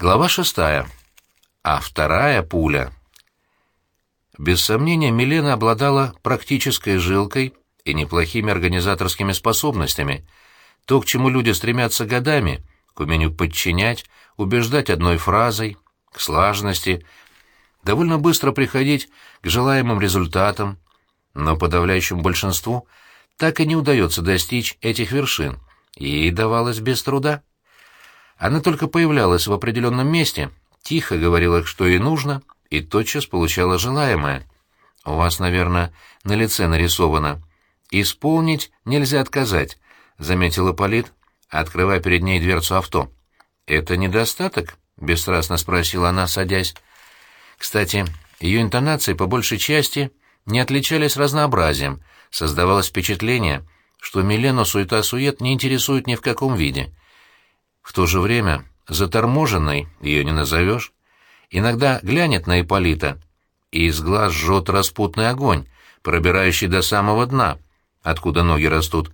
Глава шестая. А вторая пуля. Без сомнения, Милена обладала практической жилкой и неплохими организаторскими способностями. То, к чему люди стремятся годами, к умению подчинять, убеждать одной фразой, к слаженности, довольно быстро приходить к желаемым результатам, но подавляющему большинству так и не удается достичь этих вершин, ей давалось без труда. Она только появлялась в определенном месте, тихо говорила, что ей нужно, и тотчас получала желаемое. «У вас, наверное, на лице нарисовано. Исполнить нельзя отказать», — заметила Полит, открывая перед ней дверцу авто. «Это недостаток?» — бесстрастно спросила она, садясь. Кстати, ее интонации по большей части не отличались разнообразием, создавалось впечатление, что Милену суета-сует не интересует ни в каком виде. В то же время заторможенной ее не назовешь. Иногда глянет на Ипполита, и из глаз жжет распутный огонь, пробирающий до самого дна, откуда ноги растут.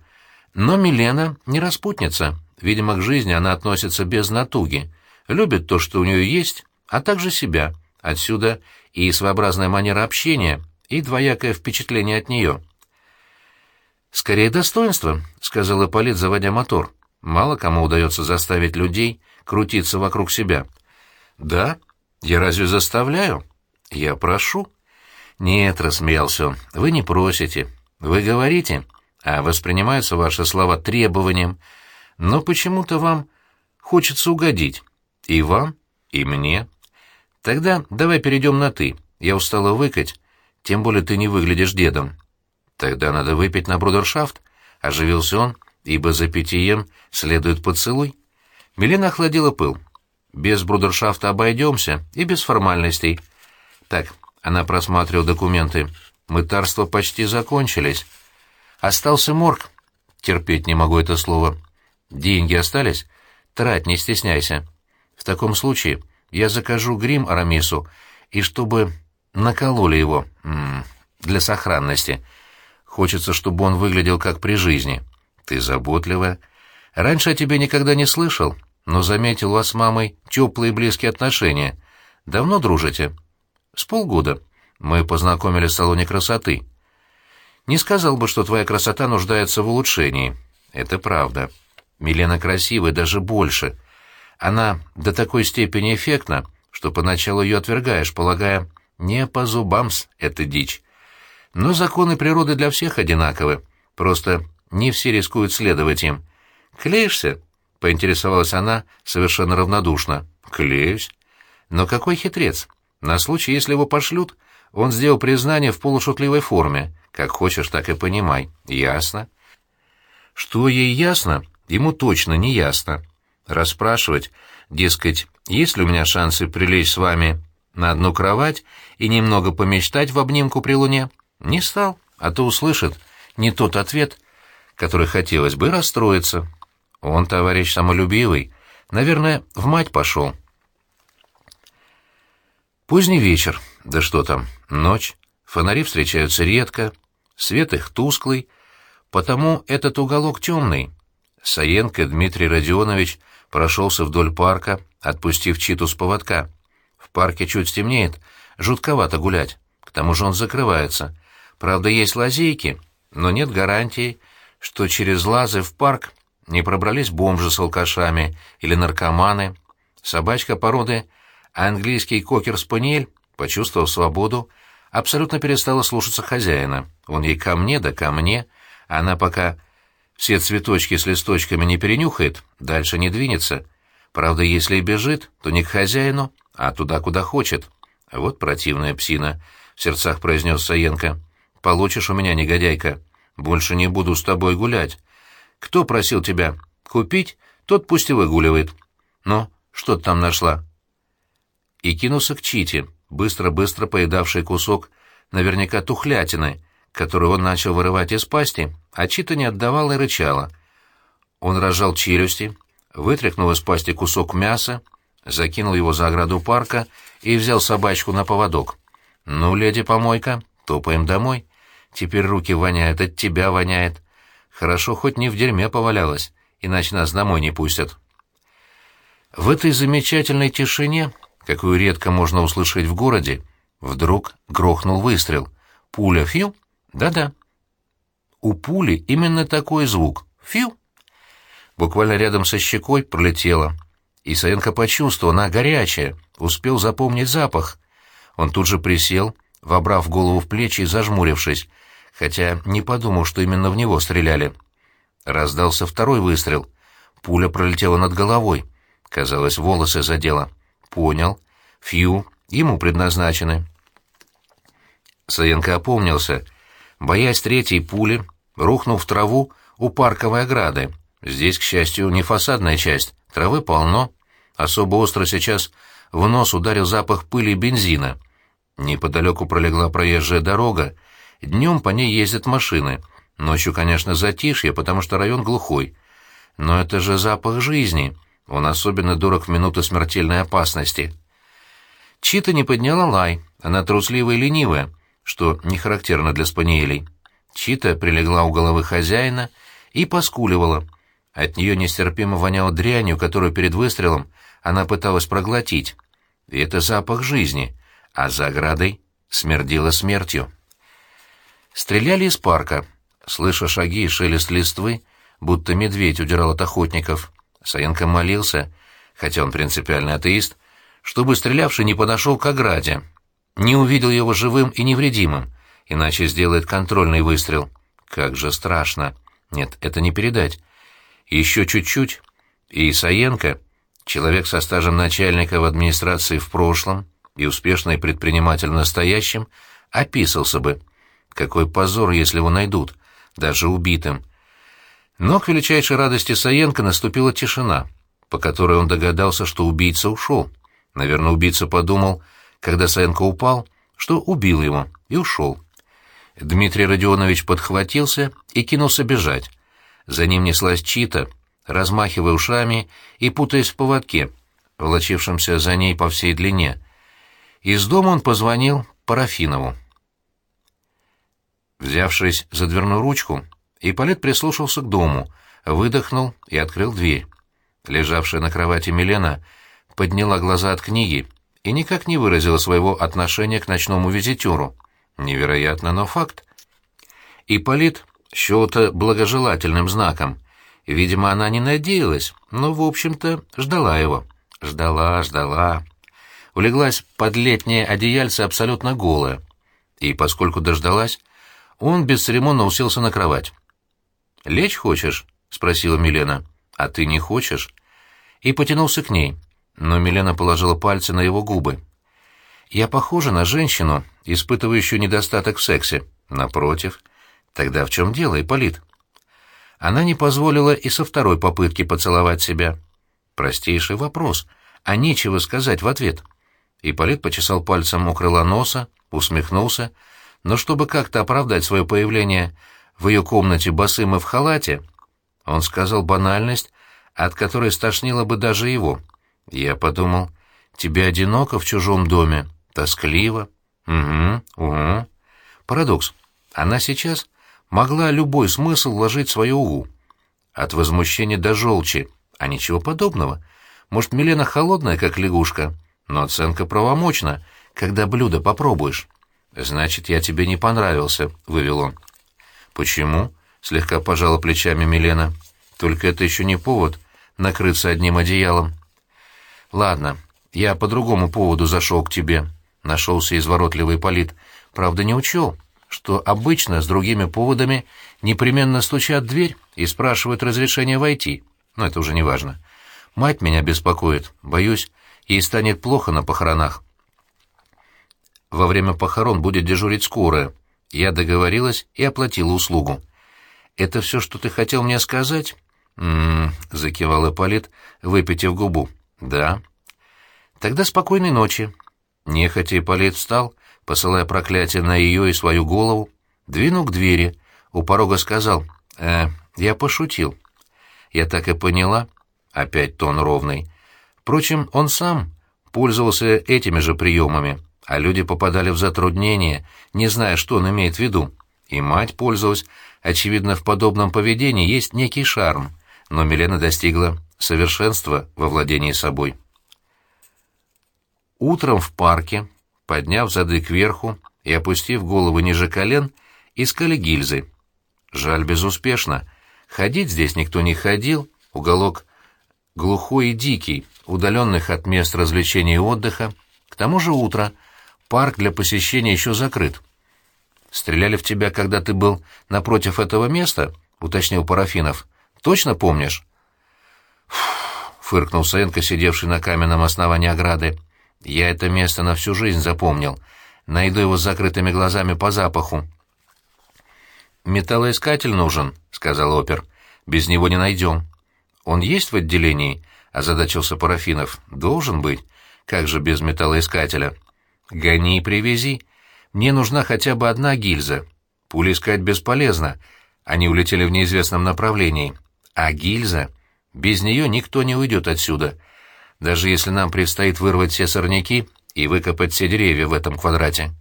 Но Милена не распутница, видимо, к жизни она относится без натуги, любит то, что у нее есть, а также себя, отсюда и своеобразная манера общения, и двоякое впечатление от нее. «Скорее достоинство», — сказал Ипполит, заводя мотор. «Мало кому удается заставить людей крутиться вокруг себя». «Да? Я разве заставляю?» «Я прошу». «Нет», — рассмеялся он, — «вы не просите. Вы говорите, а воспринимаются ваши слова требованием. Но почему-то вам хочется угодить. И вам, и мне. Тогда давай перейдем на «ты». Я устала выкать, тем более ты не выглядишь дедом. Тогда надо выпить на брудершафт, — оживился он, ибо за питьем следует поцелуй. Милена охладила пыл. Без брудершафта обойдемся и без формальностей. Так, она просматривала документы. Мытарства почти закончились. Остался морг. Терпеть не могу это слово. Деньги остались? Трать, не стесняйся. В таком случае я закажу грим Арамису, и чтобы накололи его м -м, для сохранности. Хочется, чтобы он выглядел как при жизни. Ты заботливая. Раньше о тебе никогда не слышал, но заметил у вас с мамой теплые и близкие отношения. Давно дружите? С полгода. Мы познакомились в салоне красоты. Не сказал бы, что твоя красота нуждается в улучшении. Это правда. Милена красивая даже больше. Она до такой степени эффектна, что поначалу ее отвергаешь, полагая, не по зубам-с эта дичь. Но законы природы для всех одинаковы, просто не все рискуют следовать им. «Клеишься?» — поинтересовалась она совершенно равнодушно. «Клеюсь». «Но какой хитрец? На случай, если его пошлют, он сделал признание в полушутливой форме. Как хочешь, так и понимай. Ясно?» Что ей ясно, ему точно не ясно. Расспрашивать, дескать, есть ли у меня шансы прилечь с вами на одну кровать и немного помечтать в обнимку при луне, не стал, а то услышит не тот ответ, который хотелось бы, расстроиться. Он, товарищ самолюбивый, наверное, в мать пошел. Поздний вечер, да что там, ночь, фонари встречаются редко, свет их тусклый, потому этот уголок темный. Саенко Дмитрий Родионович прошелся вдоль парка, отпустив читу с поводка. В парке чуть стемнеет, жутковато гулять, к тому же он закрывается — Правда, есть лазейки, но нет гарантии, что через лазы в парк не пробрались бомжи с алкашами или наркоманы. Собачка породы английский кокер-спаниель, почувствовав свободу, абсолютно перестала слушаться хозяина. Он ей ко мне да ко мне, она пока все цветочки с листочками не перенюхает, дальше не двинется. Правда, если и бежит, то не к хозяину, а туда, куда хочет. Вот противная псина, — в сердцах произнес Саенко. Получишь у меня, негодяйка. Больше не буду с тобой гулять. Кто просил тебя? Купить? Тот пусть и выгуливает. Ну, что ты там нашла?» И кинулся к Чите, быстро-быстро поедавший кусок, наверняка тухлятины, которую он начал вырывать из пасти, а Чита не отдавала и рычала. Он разжал челюсти, вытряхнул из пасти кусок мяса, закинул его за ограду парка и взял собачку на поводок. «Ну, леди-помойка, топаем домой». Теперь руки воняют, от тебя воняет. Хорошо, хоть не в дерьме повалялась, иначе нас домой не пустят. В этой замечательной тишине, какую редко можно услышать в городе, вдруг грохнул выстрел. Пуля фью? Да-да. У пули именно такой звук. Фью. Буквально рядом со щекой пролетела. И Саенко почувствовал, она горячая, успел запомнить запах. Он тут же присел, вобрав голову в плечи и зажмурившись, хотя не подумал, что именно в него стреляли. Раздался второй выстрел. Пуля пролетела над головой. Казалось, волосы задела. Понял. Фью. Ему предназначены. Саенко опомнился. Боясь третьей пули, рухнул в траву у парковой ограды. Здесь, к счастью, не фасадная часть. Травы полно. Особо остро сейчас в нос ударил запах пыли и бензина. Неподалеку пролегла проезжая дорога. Днем по ней ездят машины. Ночью, конечно, затишье, потому что район глухой. Но это же запах жизни. Он особенно дурак в минуты смертельной опасности. Чита не подняла лай, она трусливая и ленивая, что не характерно для спаниелей. Чита прилегла у головы хозяина и поскуливала. От нее нестерпимо воняло дрянью, которую перед выстрелом она пыталась проглотить. И это запах жизни, а за оградой смердило смертью. Стреляли из парка. Слыша шаги и шелест листвы, будто медведь удирал от охотников. Саенко молился, хотя он принципиальный атеист, чтобы стрелявший не подошел к ограде, не увидел его живым и невредимым, иначе сделает контрольный выстрел. Как же страшно. Нет, это не передать. Еще чуть-чуть, и Саенко, человек со стажем начальника в администрации в прошлом и успешный предприниматель в настоящем, описался бы. Какой позор, если его найдут, даже убитым. Но к величайшей радости Саенко наступила тишина, по которой он догадался, что убийца ушел. Наверное, убийца подумал, когда Саенко упал, что убил его, и ушел. Дмитрий Родионович подхватился и кинулся бежать. За ним неслась чита, размахивая ушами и путаясь в поводке, волочившемся за ней по всей длине. Из дома он позвонил Парафинову. Взявшись за дверную ручку, Ипполит прислушался к дому, выдохнул и открыл дверь. Лежавшая на кровати Милена подняла глаза от книги и никак не выразила своего отношения к ночному визитеру. Невероятно, но факт. Ипполит счел это благожелательным знаком. Видимо, она не надеялась, но, в общем-то, ждала его. Ждала, ждала. Улеглась под летнее одеяльце абсолютно голая. И, поскольку дождалась, он бесцеремонно уселся на кровать. «Лечь хочешь?» — спросила Милена. «А ты не хочешь?» И потянулся к ней, но Милена положила пальцы на его губы. «Я похожа на женщину, испытывающую недостаток в сексе. Напротив. Тогда в чем дело, Ипполит?» Она не позволила и со второй попытки поцеловать себя. Простейший вопрос, а нечего сказать в ответ. Ипполит почесал пальцем у крыла носа, усмехнулся, но чтобы как-то оправдать свое появление в ее комнате босым и в халате, он сказал банальность, от которой стошнило бы даже его. Я подумал, тебе одиноко в чужом доме, тоскливо. Угу, угу. Парадокс. Она сейчас могла любой смысл вложить в свое «угу». От возмущения до желчи, а ничего подобного. Может, Милена холодная, как лягушка, но оценка правомочна, когда блюдо попробуешь. «Значит, я тебе не понравился», — вывел он. «Почему?» — слегка пожала плечами Милена. «Только это еще не повод накрыться одним одеялом». «Ладно, я по другому поводу зашел к тебе», — нашелся изворотливый полит. «Правда, не учел, что обычно с другими поводами непременно стучат в дверь и спрашивают разрешения войти. Но это уже не важно. Мать меня беспокоит. Боюсь, ей станет плохо на похоронах. Во время похорон будет дежурить скорая. Я договорилась и оплатила услугу. «Это все, что ты хотел мне сказать?» «М-м-м», закивал Ипполит, выпитив губу. «Да». «Тогда спокойной ночи». Нехотя Ипполит встал, посылая проклятие на ее и свою голову, двинул к двери, у порога сказал, «Э, я пошутил». Я так и поняла, опять тон ровный. Впрочем, он сам пользовался этими же приемами а люди попадали в затруднение, не зная, что он имеет в виду. И мать пользовалась. Очевидно, в подобном поведении есть некий шарм, но Милена достигла совершенство во владении собой. Утром в парке, подняв зады кверху и опустив головы ниже колен, искали гильзы. Жаль, безуспешно. Ходить здесь никто не ходил, уголок глухой и дикий, удаленных от мест развлечений и отдыха. К тому же утро, парк для посещения еще закрыт. «Стреляли в тебя, когда ты был напротив этого места?» — уточнил Парафинов. «Точно помнишь?» фыркнул Саенко, сидевший на каменном основании ограды. «Я это место на всю жизнь запомнил. Найду его с закрытыми глазами по запаху». «Металлоискатель нужен», — сказал опер. «Без него не найдем». «Он есть в отделении?» — озадачился Парафинов. «Должен быть. Как же без металлоискателя?» «Гони и привези. Мне нужна хотя бы одна гильза. Пули искать бесполезно. Они улетели в неизвестном направлении. А гильза...» Без нее никто не уйдет отсюда, даже если нам предстоит вырвать все сорняки и выкопать все деревья в этом квадрате.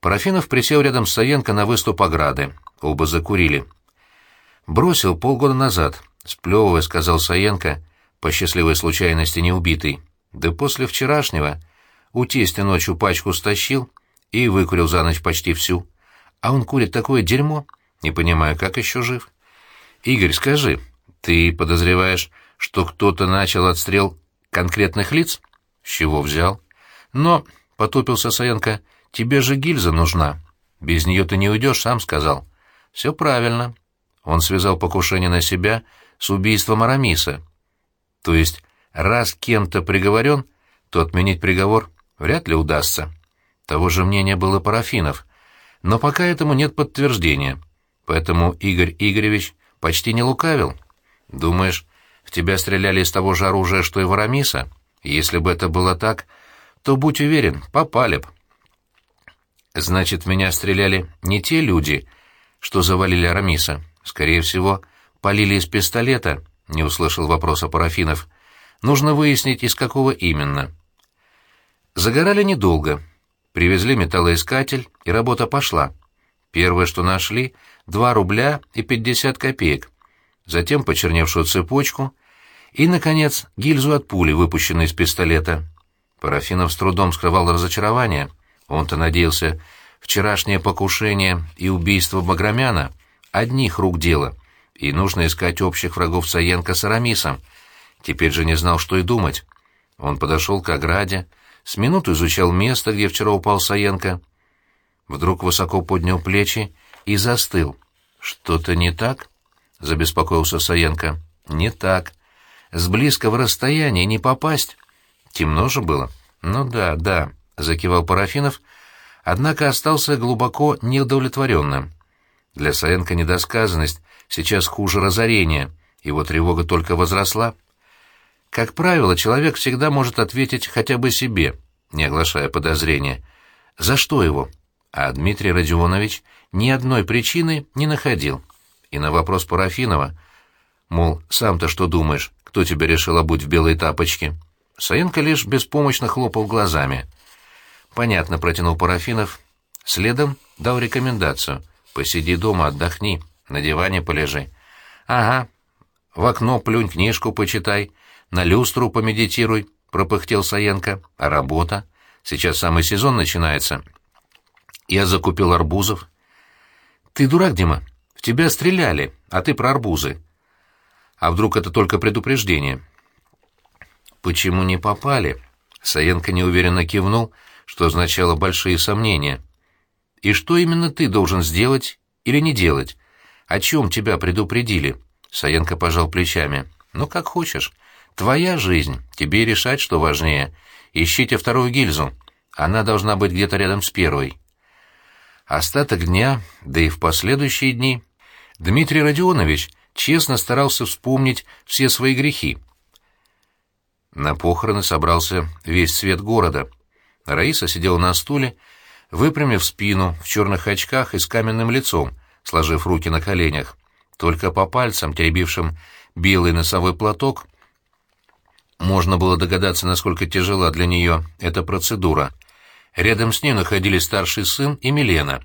Парафинов присел рядом с Саенко на выступ ограды. Оба закурили. «Бросил полгода назад», — сплевывая, сказал Саенко, по счастливой случайности не убитый. «Да после вчерашнего у тестя ночью пачку стащил и выкурил за ночь почти всю. А он курит такое дерьмо, не понимаю, как еще жив. Игорь, скажи, «Ты подозреваешь, что кто-то начал отстрел конкретных лиц?» «С чего взял?» «Но», — потупился Саенко, — «тебе же гильза нужна. Без нее ты не уйдешь, сам сказал». «Все правильно». Он связал покушение на себя с убийством Арамиса. То есть, раз кем-то приговорен, то отменить приговор вряд ли удастся. Того же мнения было Парафинов. Но пока этому нет подтверждения. Поэтому Игорь Игоревич почти не лукавил. Думаешь, в тебя стреляли из того же оружия, что и в Арамиса? Если бы это было так, то, будь уверен, попали б. Значит, в меня стреляли не те люди, что завалили Арамиса. Скорее всего, полили из пистолета, — не услышал вопроса Парафинов. Нужно выяснить, из какого именно. Загорали недолго. Привезли металлоискатель, и работа пошла. Первое, что нашли — два рубля и пятьдесят копеек затем почерневшую цепочку и, наконец, гильзу от пули, выпущенной из пистолета. Парафинов с трудом скрывал разочарование. Он-то надеялся, вчерашнее покушение и убийство Баграмяна — одних рук дело, и нужно искать общих врагов Саенко с Арамисом. Теперь же не знал, что и думать. Он подошел к ограде, с минуту изучал место, где вчера упал Саенко. Вдруг высоко поднял плечи и застыл. «Что-то не так?» — забеспокоился Саенко. «Не так. С близкого расстояния не попасть. Темно же было». «Ну да, да», — закивал Парафинов, однако остался глубоко неудовлетворенным. Для Саенко недосказанность сейчас хуже разорения, его тревога только возросла. Как правило, человек всегда может ответить хотя бы себе, не оглашая подозрения. За что его? А Дмитрий Родионович ни одной причины не находил. И на вопрос Парафинова, мол, сам-то что думаешь, кто тебя решил обуть в белые тапочки, Саенко лишь беспомощно хлопал глазами. «Понятно», — протянул Парафинов. Следом дал рекомендацию. «Посиди дома, отдохни, на диване полежи». «Ага. В окно плюнь, книжку почитай, на люстру помедитируй», — пропыхтел Саенко. «А работа? Сейчас самый сезон начинается». «Я закупил арбузов». «Ты дурак, Дима?» тебя стреляли, а ты про арбузы. А вдруг это только предупреждение? Почему не попали? Саенко неуверенно кивнул, что означало большие сомнения. И что именно ты должен сделать или не делать? О чем тебя предупредили? Саенко пожал плечами. Ну, как хочешь. Твоя жизнь, тебе решать, что важнее. Ищите вторую гильзу. Она должна быть где-то рядом с первой. Остаток дня, да и в последующие дни Дмитрий Родионович честно старался вспомнить все свои грехи. На похороны собрался весь свет города. Раиса сидела на стуле, выпрямив спину, в черных очках и с каменным лицом, сложив руки на коленях. Только по пальцам, теребившим белый носовой платок, можно было догадаться, насколько тяжела для нее эта процедура. Рядом с ней находились старший сын и Милена.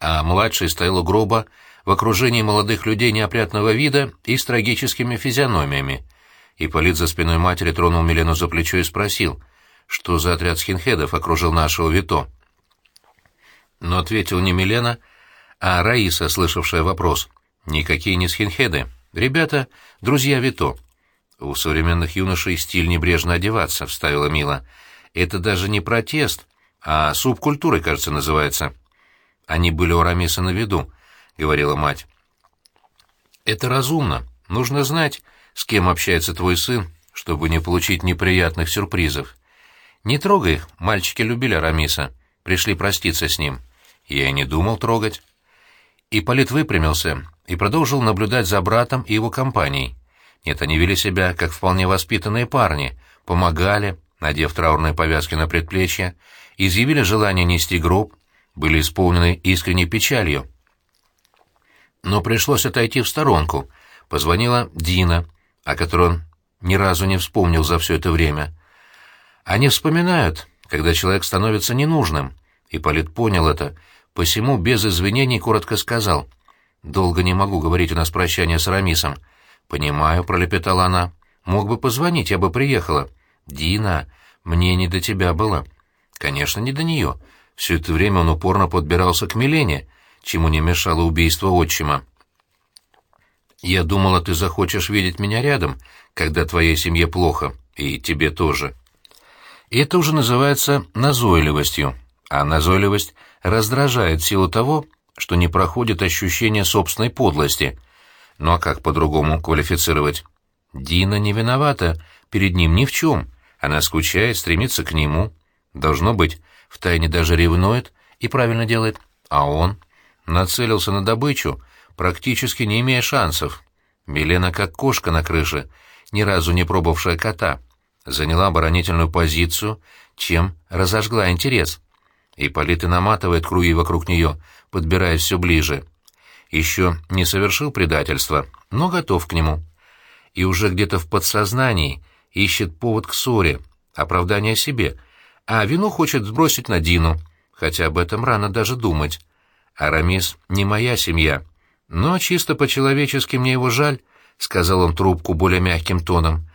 А младший стоял у гроба в окружении молодых людей неопрятного вида и с трагическими физиономиями. Ипполит за спиной матери тронул Милену за плечо и спросил, что за отряд скинхедов окружил нашего Вито. Но ответил не Милена, а Раиса, слышавшая вопрос. «Никакие не скинхеды. Ребята — друзья Вито». «У современных юношей стиль небрежно одеваться», — вставила Мила. «Это даже не протест, а субкультурой, кажется, называется». «Они были у Рамиса на виду», — говорила мать. «Это разумно. Нужно знать, с кем общается твой сын, чтобы не получить неприятных сюрпризов. Не трогай их, мальчики любили Рамиса, пришли проститься с ним. Я и не думал трогать». Ипполит выпрямился и продолжил наблюдать за братом и его компанией. Нет, они вели себя как вполне воспитанные парни, помогали, надев траурные повязки на предплечья, изъявили желание нести гроб, были исполнены искренней печалью. Но пришлось отойти в сторонку. Позвонила Дина, о которой он ни разу не вспомнил за все это время. Они вспоминают, когда человек становится ненужным. И Полит понял это, посему без извинений коротко сказал. «Долго не могу говорить у нас прощание с Рамисом». «Понимаю», — пролепетала она. «Мог бы позвонить, я бы приехала». «Дина, мне не до тебя было». «Конечно, не до нее. Все это время он упорно подбирался к Милене, чему не мешало убийство отчима. «Я думала, ты захочешь видеть меня рядом, когда твоей семье плохо, и тебе тоже». Это уже называется назойливостью, а назойливость раздражает в силу того, что не проходит ощущение собственной подлости — ну а как по-другому квалифицировать? Дина не виновата перед ним ни в чем. Она скучает, стремится к нему. Должно быть, втайне даже ревнует и правильно делает. А он нацелился на добычу, практически не имея шансов. Милена, как кошка на крыше, ни разу не пробовавшая кота, заняла оборонительную позицию, чем разожгла интерес. И Политы наматывает круги вокруг нее, подбираясь все ближе — еще не совершил предательства, но готов к нему. И уже где-то в подсознании ищет повод к ссоре, оправдание себе, а вину хочет сбросить на Дину, хотя об этом рано даже думать. Арамис не моя семья, но чисто по-человечески мне его жаль, — сказал он трубку более мягким тоном.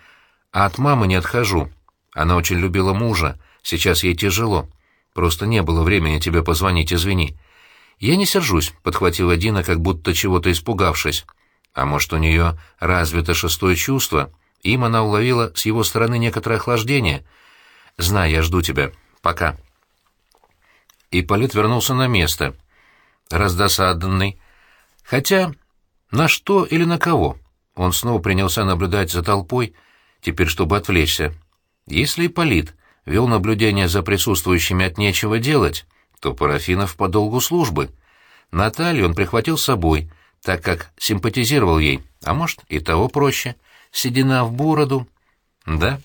А от мамы не отхожу. Она очень любила мужа, сейчас ей тяжело. Просто не было времени тебе позвонить, извини. «Я не сержусь», — подхватила Дина, как будто чего-то испугавшись. А может, у нее развито шестое чувство? Им она уловила с его стороны некоторое охлаждение. «Знай, я жду тебя. Пока». И Полит вернулся на место, раздосаданный. Хотя на что или на кого? Он снова принялся наблюдать за толпой, теперь чтобы отвлечься. Если Ипполит вел наблюдение за присутствующими от нечего делать, то Парафинов по долгу службы. Наталью он прихватил с собой, так как симпатизировал ей, а может и того проще, седина в бороду. Да,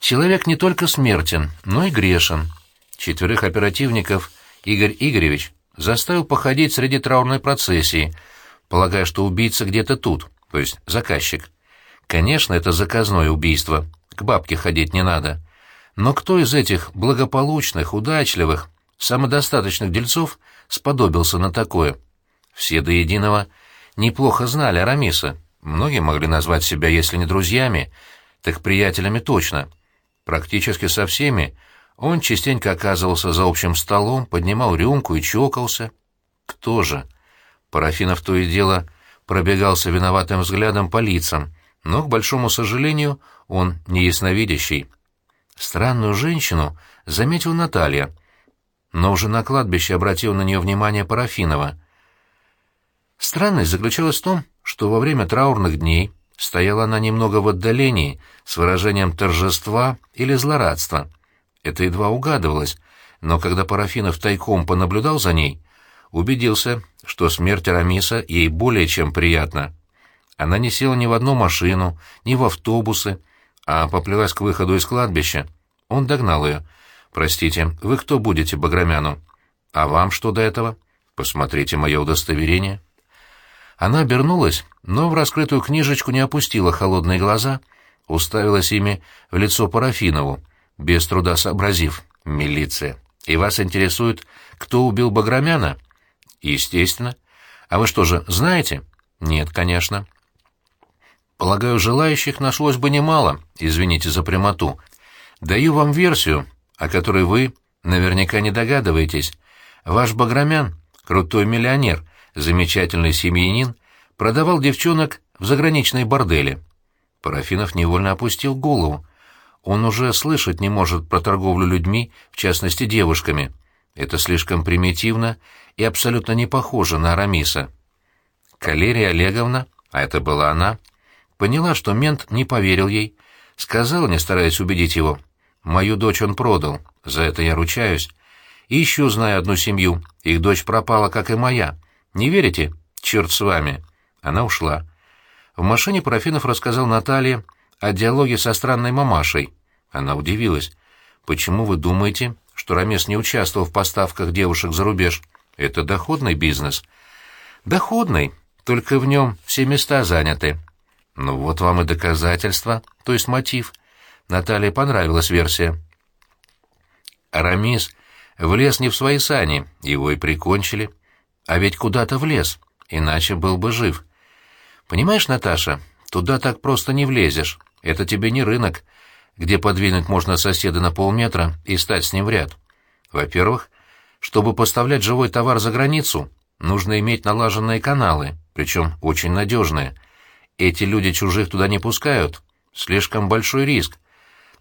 человек не только смертен, но и грешен. Четверых оперативников Игорь Игоревич заставил походить среди траурной процессии, полагая, что убийца где-то тут, то есть заказчик. Конечно, это заказное убийство, к бабке ходить не надо. Но кто из этих благополучных, удачливых, самодостаточных дельцов сподобился на такое. Все до единого неплохо знали Арамиса. Многие могли назвать себя, если не друзьями, так приятелями точно. Практически со всеми он частенько оказывался за общим столом, поднимал рюмку и чокался. Кто же? Парафинов то и дело пробегался виноватым взглядом по лицам, но, к большому сожалению, он не ясновидящий. Странную женщину заметила Наталья — но уже на кладбище обратил на нее внимание Парафинова. Странность заключалась в том, что во время траурных дней стояла она немного в отдалении, с выражением торжества или злорадства. Это едва угадывалось, но когда Парафинов тайком понаблюдал за ней, убедился, что смерть Арамиса ей более чем приятна. Она не села ни в одну машину, ни в автобусы, а поплелась к выходу из кладбища. Он догнал ее — «Простите, вы кто будете, Баграмяну? А вам что до этого? Посмотрите мое удостоверение». Она обернулась, но в раскрытую книжечку не опустила холодные глаза, уставилась ими в лицо Парафинову, без труда сообразив. «Милиция. И вас интересует, кто убил Баграмяна?» «Естественно. А вы что же, знаете? Нет, конечно. Полагаю, желающих нашлось бы немало, извините за прямоту. Даю вам версию, о которой вы наверняка не догадываетесь. Ваш Баграмян, крутой миллионер, замечательный семьянин, продавал девчонок в заграничной борделе. Парафинов невольно опустил голову. Он уже слышать не может про торговлю людьми, в частности девушками. Это слишком примитивно и абсолютно не похоже на Арамиса. Калерия Олеговна, а это была она, поняла, что мент не поверил ей, сказала, не стараясь убедить его, «Мою дочь он продал, за это я ручаюсь. И еще знаю одну семью, их дочь пропала, как и моя. Не верите? Черт с вами!» Она ушла. В машине Парафинов рассказал Наталье о диалоге со странной мамашей. Она удивилась. «Почему вы думаете, что Рамес не участвовал в поставках девушек за рубеж? Это доходный бизнес». «Доходный, только в нем все места заняты». «Ну вот вам и доказательства, то есть мотив». Наталье понравилась версия. Рамис влез не в свои сани, его и прикончили. А ведь куда-то влез, иначе был бы жив. Понимаешь, Наташа, туда так просто не влезешь. Это тебе не рынок, где подвинуть можно соседа на полметра и стать с ним в ряд. Во-первых, чтобы поставлять живой товар за границу, нужно иметь налаженные каналы, причем очень надежные. Эти люди чужих туда не пускают. Слишком большой риск.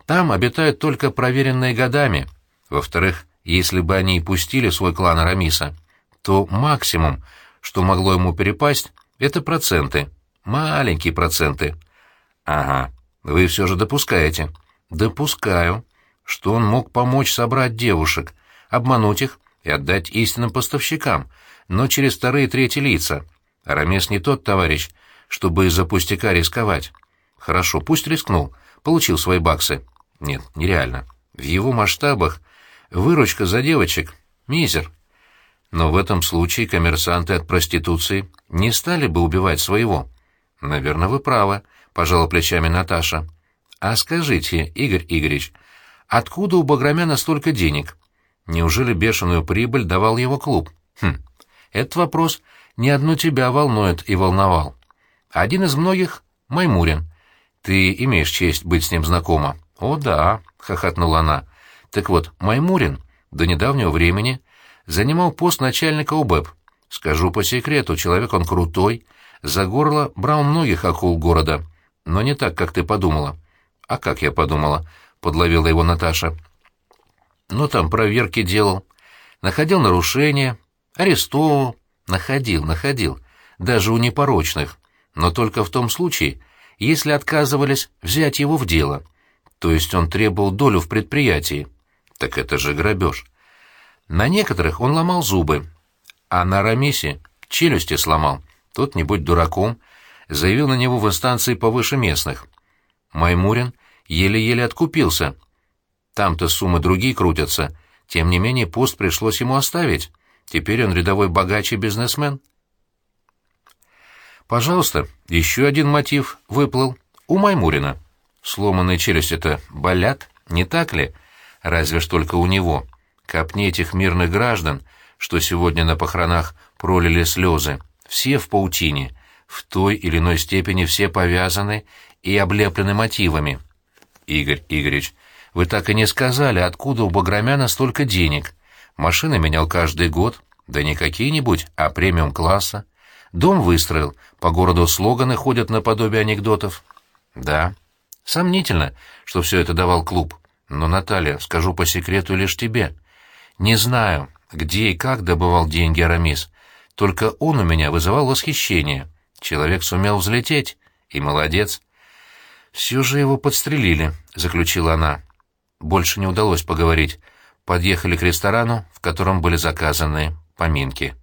Там обитают только проверенные годами. Во-вторых, если бы они и пустили свой клан Арамиса, то максимум, что могло ему перепасть, это проценты. Маленькие проценты. Ага, вы все же допускаете. Допускаю, что он мог помочь собрать девушек, обмануть их и отдать истинным поставщикам, но через вторые и третьи лица. Арамес не тот товарищ, чтобы из-за пустяка рисковать. Хорошо, пусть рискнул, получил свои баксы. Нет, нереально. В его масштабах выручка за девочек — мизер. Но в этом случае коммерсанты от проституции не стали бы убивать своего. Наверное, вы правы, пожала плечами Наташа. А скажите, Игорь Игоревич, откуда у Баграмяна столько денег? Неужели бешеную прибыль давал его клуб? Хм, этот вопрос не одну тебя волнует и волновал. Один из многих — Маймурин. Ты имеешь честь быть с ним знакома? О, да, — хохотнула она. Так вот, Маймурин до недавнего времени занимал пост начальника УБЭП. Скажу по секрету, человек он крутой, за горло брал многих акул города, но не так, как ты подумала. А как я подумала? Подловила его Наташа. Ну, там проверки делал, находил нарушения, арестовывал, находил, находил, даже у непорочных, но только в том случае, если отказывались взять его в дело, то есть он требовал долю в предприятии. Так это же грабеж. На некоторых он ломал зубы, а на Рамисе челюсти сломал. Тот, не будь дураком, заявил на него в инстанции повыше местных. Маймурин еле-еле откупился. Там-то суммы другие крутятся. Тем не менее, пост пришлось ему оставить. Теперь он рядовой богач и бизнесмен. Пожалуйста, еще один мотив выплыл. У Маймурина. Сломанные челюсти-то болят, не так ли? Разве ж только у него. Копни этих мирных граждан, что сегодня на похоронах пролили слезы. Все в паутине. В той или иной степени все повязаны и облеплены мотивами. Игорь Игоревич, вы так и не сказали, откуда у Баграмяна столько денег. Машины менял каждый год, да не какие-нибудь, а премиум-класса. Дом выстроил, по городу слоганы ходят наподобие анекдотов. Да, сомнительно, что все это давал клуб. Но, Наталья, скажу по секрету лишь тебе. Не знаю, где и как добывал деньги Арамис. Только он у меня вызывал восхищение. Человек сумел взлететь, и молодец. «Все же его подстрелили», — заключила она. Больше не удалось поговорить. Подъехали к ресторану, в котором были заказаны поминки.